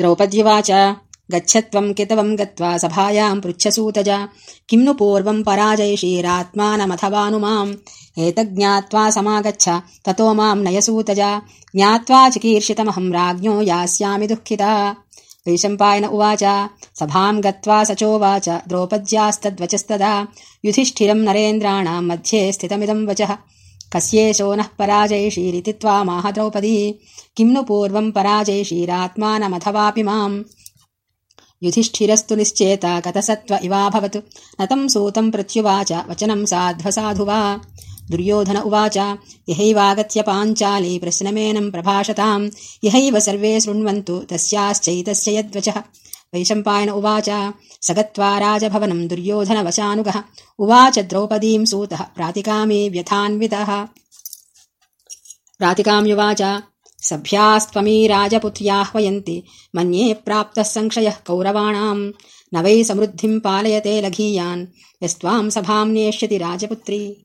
द्रौपद्युवाच गच्छत्वम् कितवम् गत्वा सभायाम् पृच्छसूतजा किम् नु पूर्वम् पराजयशीरात्मानमथवानु माम् एतज्ज्ञात्वा समागच्छ ततो माम् नयसूतजा। ज्ञात्वा चिकीर्षितमहम् राज्ञो यास्यामि दुःखिता। वैशम्पायन उवाच सभाम् गत्वा स चोवाच द्रौपद्यास्तद्वचस्तदा। युधिष्ठिरम् नरेन्द्राणाम् मध्ये स्थितमिदम् वचः कस्येषो नः पराजयशीरिति त्वामाह द्रौपदी किम् नु पूर्वम् पराजयशीरात्मानमथवापि माम्? युधिष्ठिरस्तु निश्चेता गतसत्त्व इवाभवत्। न तम् सूतम् प्रत्युवाच वचनम् साध्वसाधु वा? दुर्योधन उवाच यहैवागत्य पाञ्चाली प्रश्नमेनम् प्रभाषताम्। यहैव सर्वे शृण्वन्तु तस्याश्चैतस्य यद्वचः वैशम्पायन उवाच। स गत्वा राजभवनम् दुर्योधनवशानुगः। उवाच द्रौपदीम् सूतः। प्रातिकामी व्यथान्वितः। प्रातिकाम्युवाच। सभ्यास्त्वमी राजपुत्र्याह्वयन्ति। मन्ये प्राप्तः संशयः कौरवाणाम्। न वै समृद्धिम् पालयते लघीयान्। यस्त्वाम् सभाम् नेष्यति राजपुत्री